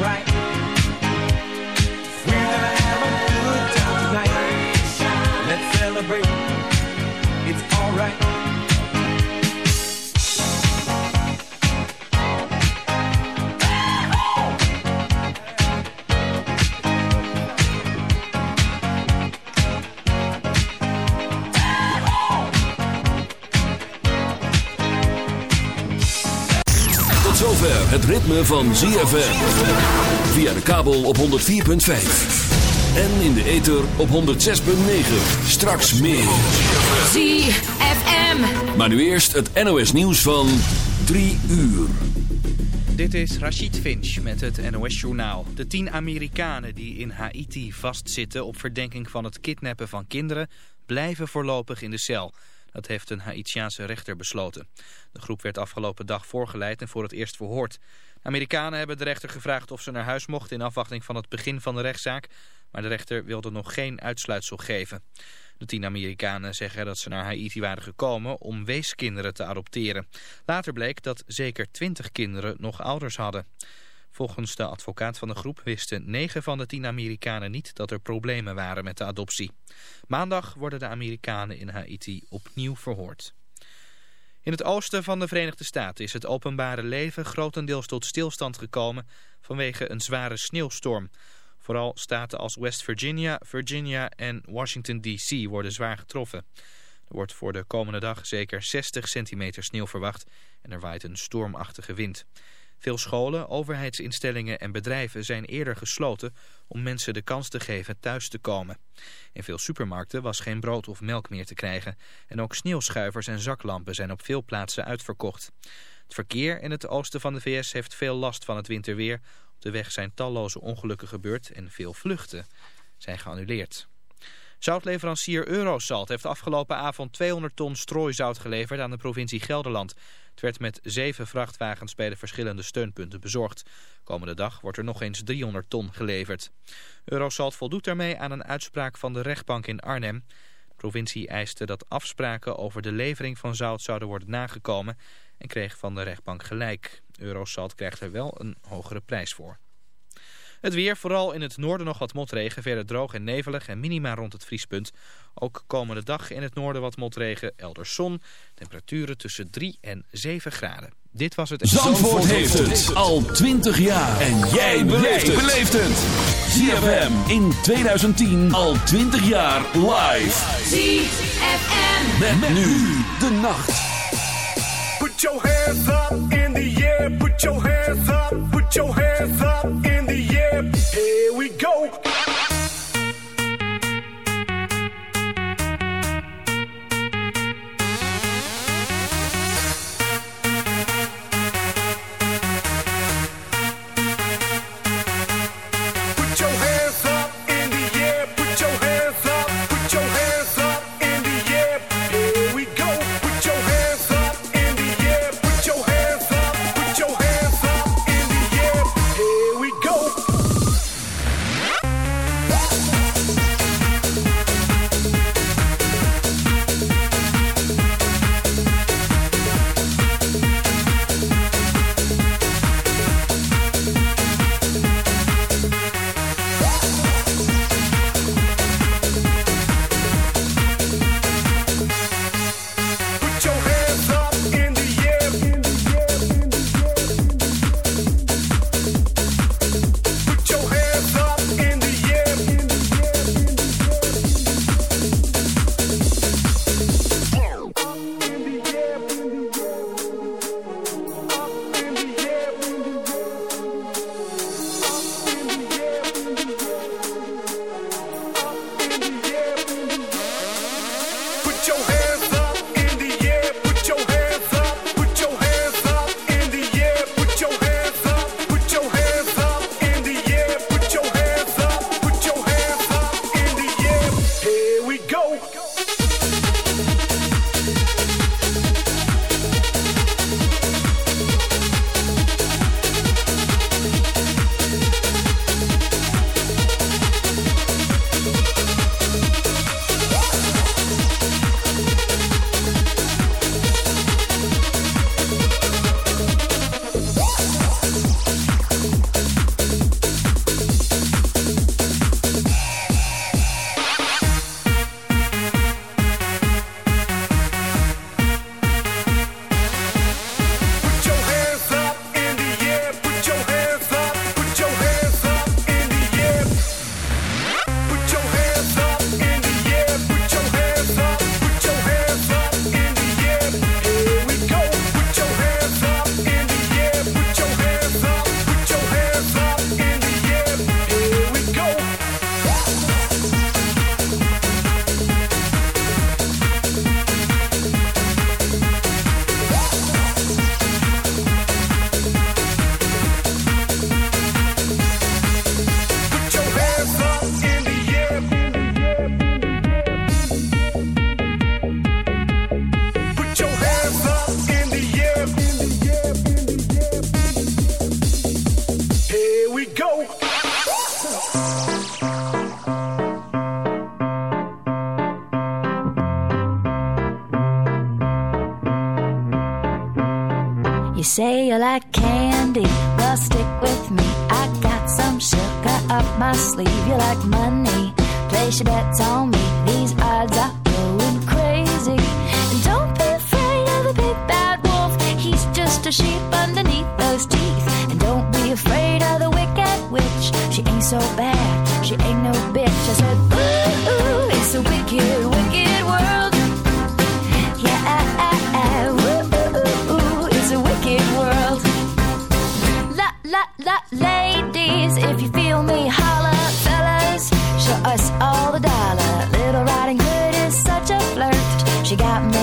It's alright. Het ritme van ZFM. Via de kabel op 104.5. En in de ether op 106.9. Straks meer. ZFM. Maar nu eerst het NOS nieuws van 3 uur. Dit is Rachid Finch met het NOS-journaal. De tien Amerikanen die in Haiti vastzitten op verdenking van het kidnappen van kinderen... blijven voorlopig in de cel. Dat heeft een Haitiaanse rechter besloten. De groep werd afgelopen dag voorgeleid en voor het eerst verhoord. Amerikanen hebben de rechter gevraagd of ze naar huis mochten... in afwachting van het begin van de rechtszaak. Maar de rechter wilde nog geen uitsluitsel geven. De tien Amerikanen zeggen dat ze naar Haiti waren gekomen om weeskinderen te adopteren. Later bleek dat zeker twintig kinderen nog ouders hadden. Volgens de advocaat van de groep wisten negen van de tien Amerikanen niet dat er problemen waren met de adoptie. Maandag worden de Amerikanen in Haiti opnieuw verhoord. In het oosten van de Verenigde Staten is het openbare leven grotendeels tot stilstand gekomen vanwege een zware sneeuwstorm. Vooral staten als West Virginia, Virginia en Washington D.C. worden zwaar getroffen. Er wordt voor de komende dag zeker 60 centimeter sneeuw verwacht en er waait een stormachtige wind. Veel scholen, overheidsinstellingen en bedrijven zijn eerder gesloten om mensen de kans te geven thuis te komen. In veel supermarkten was geen brood of melk meer te krijgen en ook sneeuwschuivers en zaklampen zijn op veel plaatsen uitverkocht. Het verkeer in het oosten van de VS heeft veel last van het winterweer. Op de weg zijn talloze ongelukken gebeurd en veel vluchten zijn geannuleerd. Zoutleverancier Eurosalt heeft afgelopen avond 200 ton strooizout geleverd aan de provincie Gelderland. Het werd met zeven vrachtwagens bij de verschillende steunpunten bezorgd. Komende dag wordt er nog eens 300 ton geleverd. Eurosalt voldoet daarmee aan een uitspraak van de rechtbank in Arnhem. De provincie eiste dat afspraken over de levering van zout zouden worden nagekomen en kreeg van de rechtbank gelijk. Eurosalt krijgt er wel een hogere prijs voor. Het weer, vooral in het noorden nog wat motregen, verder droog en nevelig en minima rond het vriespunt. Ook komende dag in het noorden wat motregen, elders zon, temperaturen tussen 3 en 7 graden. Dit was het... Zandvoort heeft het al 20 jaar. En jij beleeft het. ZFM in 2010 al 20 jaar live. ZFM. Met, met nu de nacht. Put your hands up in the air. Put your hands up. Put your hands up. Here we go.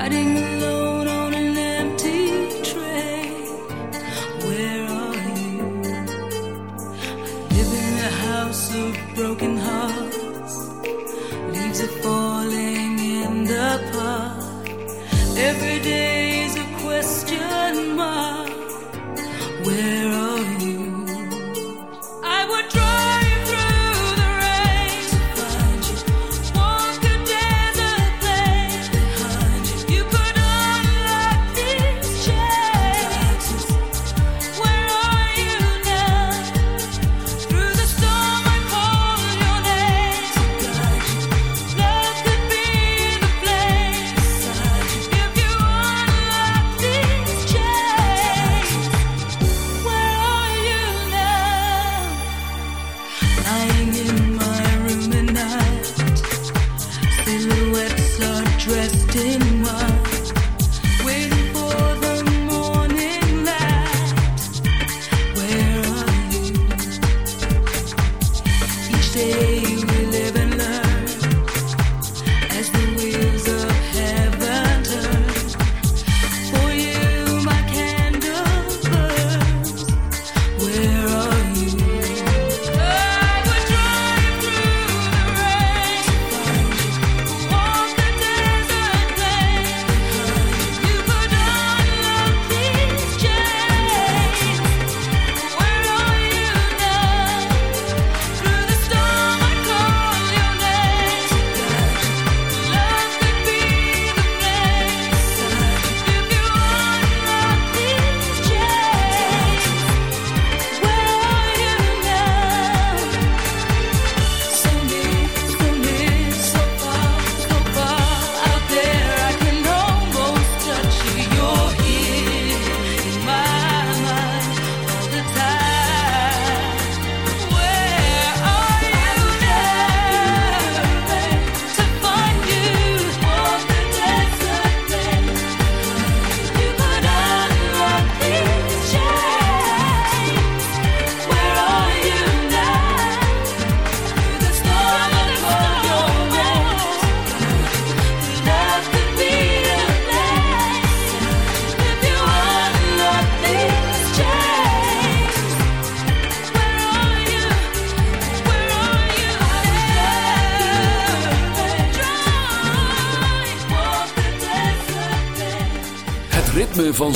riding alone on an empty train. Where are you? In a house of broken hearts, leaves are falling in the park every day.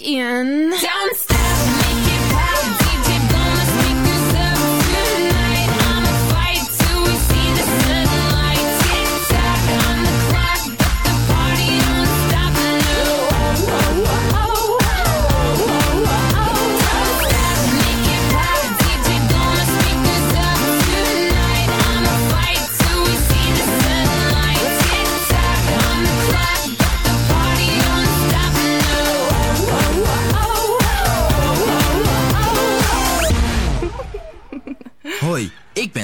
in. Don't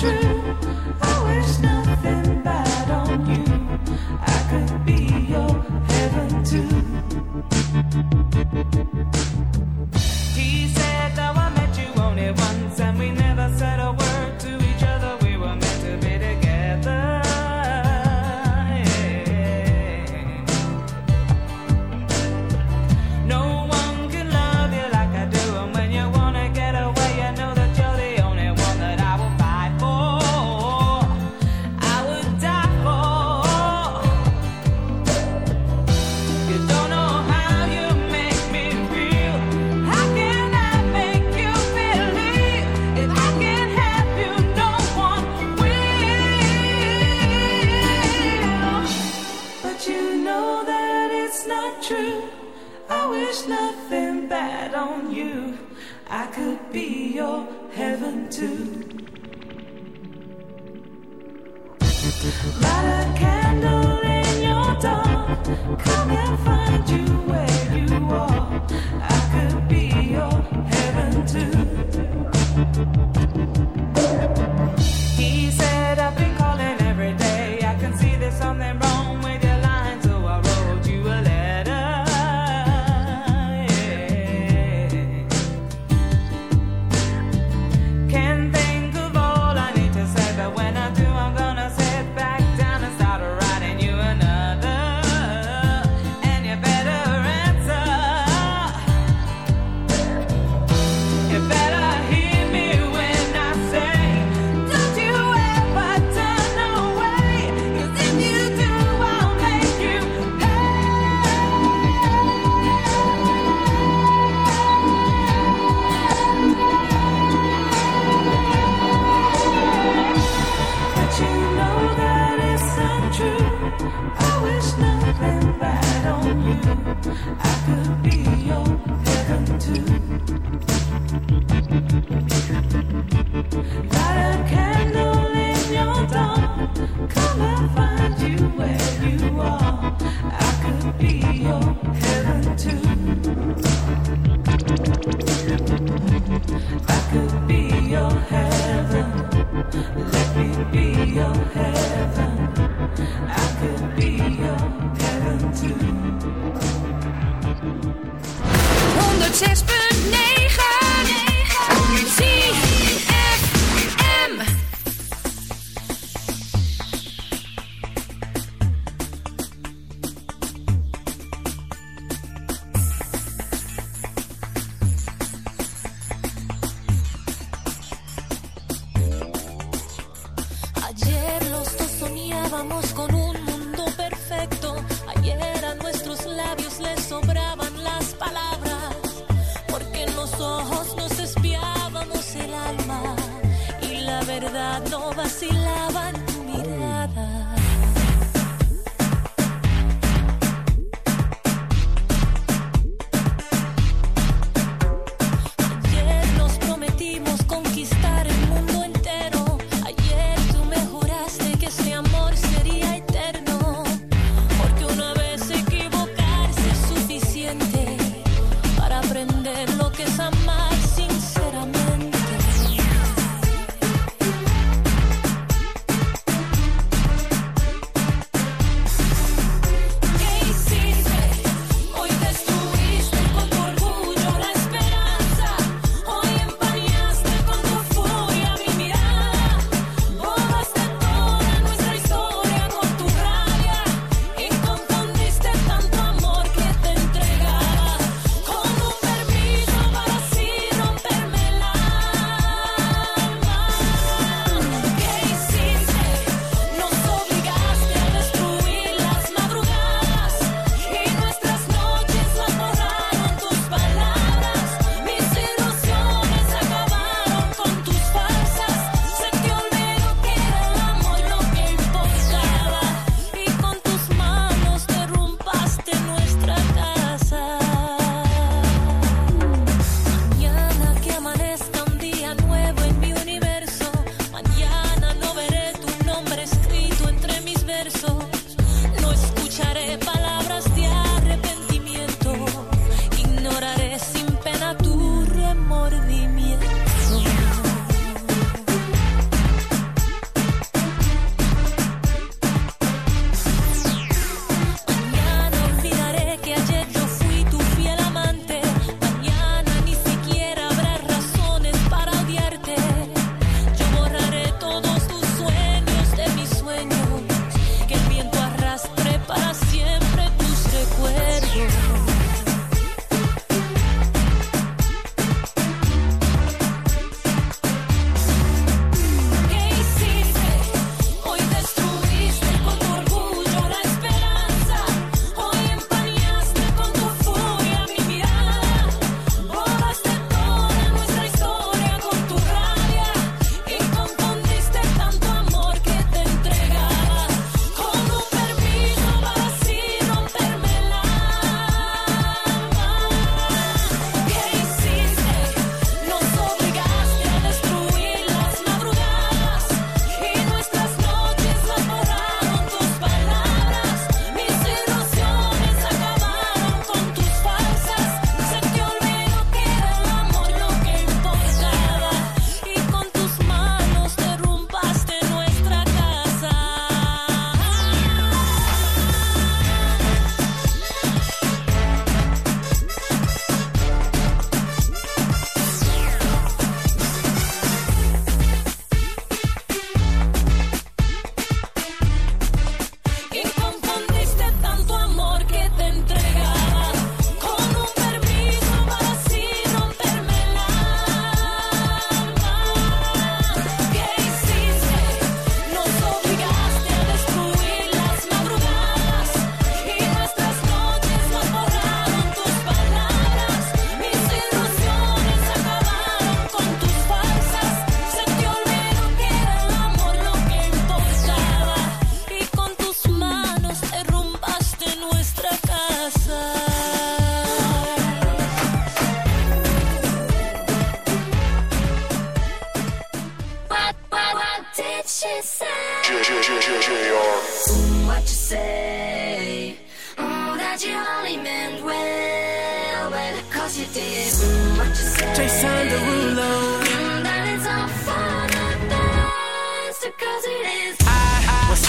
True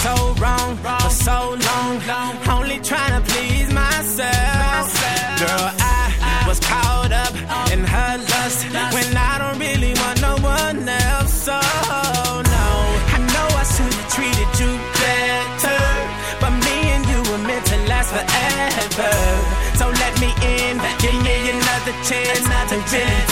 so wrong for so long. Only trying to please myself. Girl, I was caught up in her lust when I don't really want no one else. So no, I know I should have treated you better, but me and you were meant to last forever. So let me in, give me another chance to really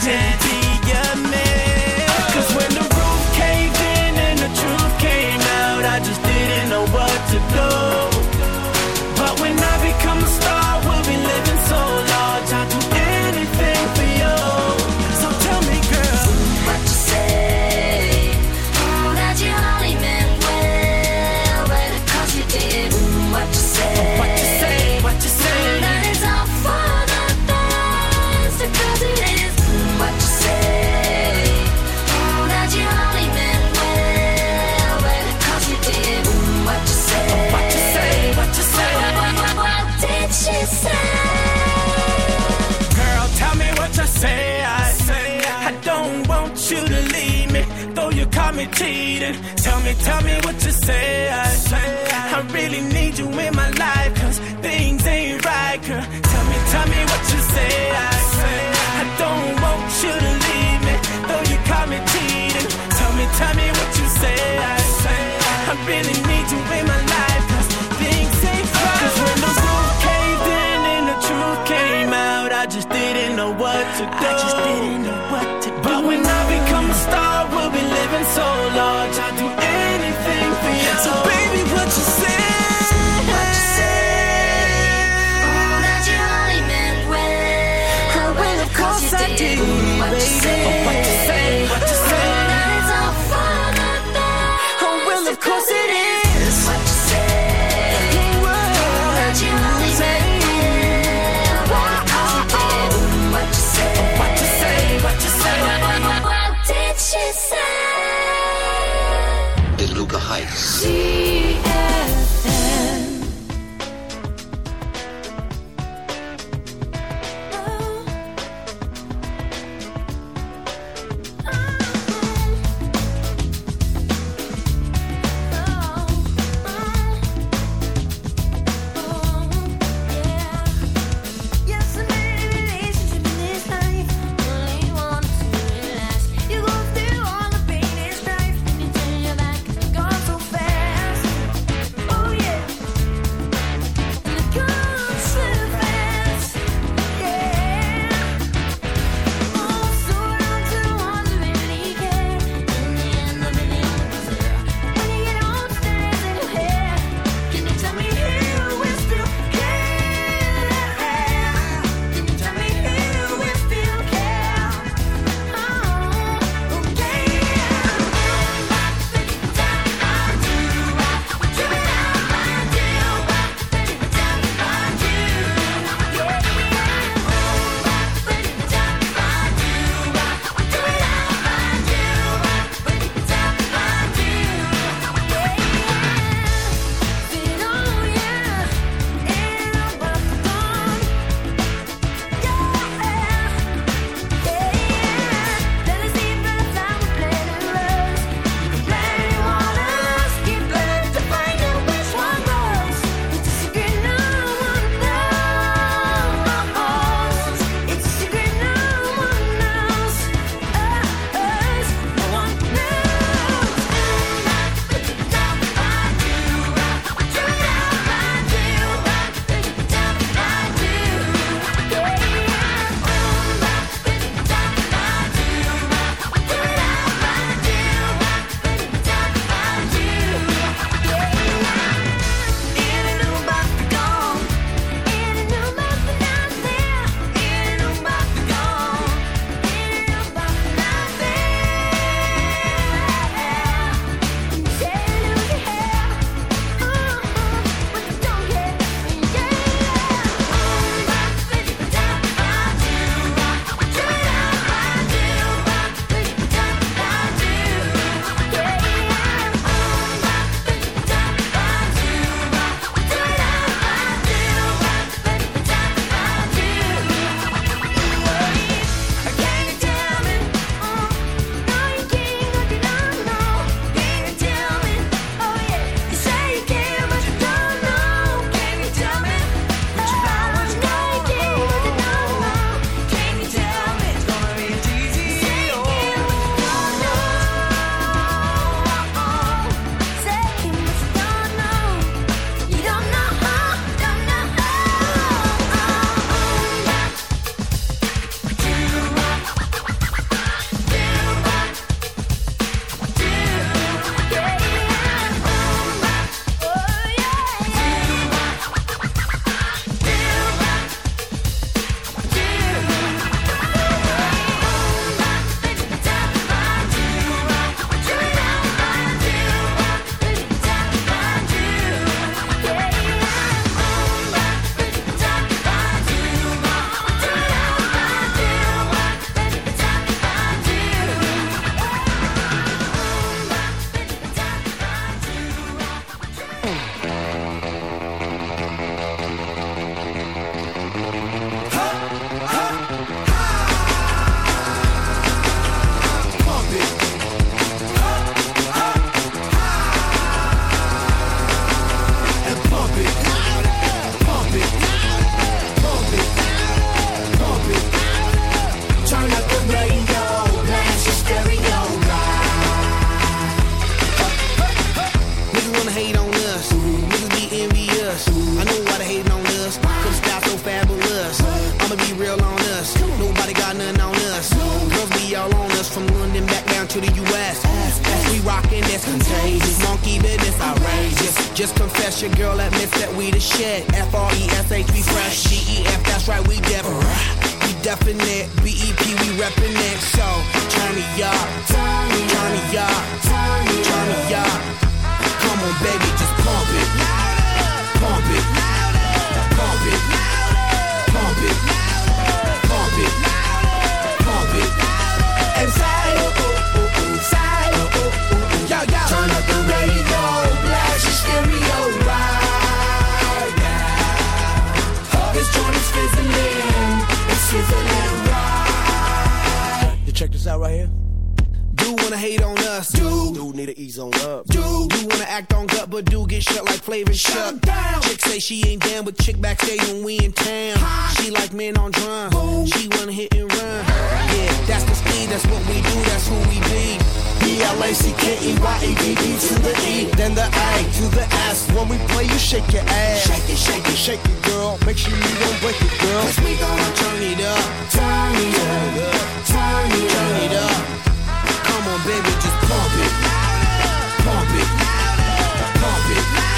dead. I just didn't your girl admits that we the shit. F R E S H we fresh. G E F that's right we different. We definite. B E P we reppin' it. So turn me up. Hate on us. Do. Do need to ease on up. Do. Do wanna act on gut, but do get shut like flavor shut. Down. Chick say she ain't down, but chick backstage when we in town. She like men on drum. She wanna hit and run. Yeah, that's the speed, that's what we do, that's who we be. B-L-A-C-K-E-Y-A-D-D to the E, then the A to the S. When we play, you shake your ass. Shake it, shake it, shake it, girl. Make sure you don't break it, girl. Cause we gonna turn it up. Turn it up. Turn it up. Turn it up. Come on, baby, just pump it. Pump it. Pump it. Pump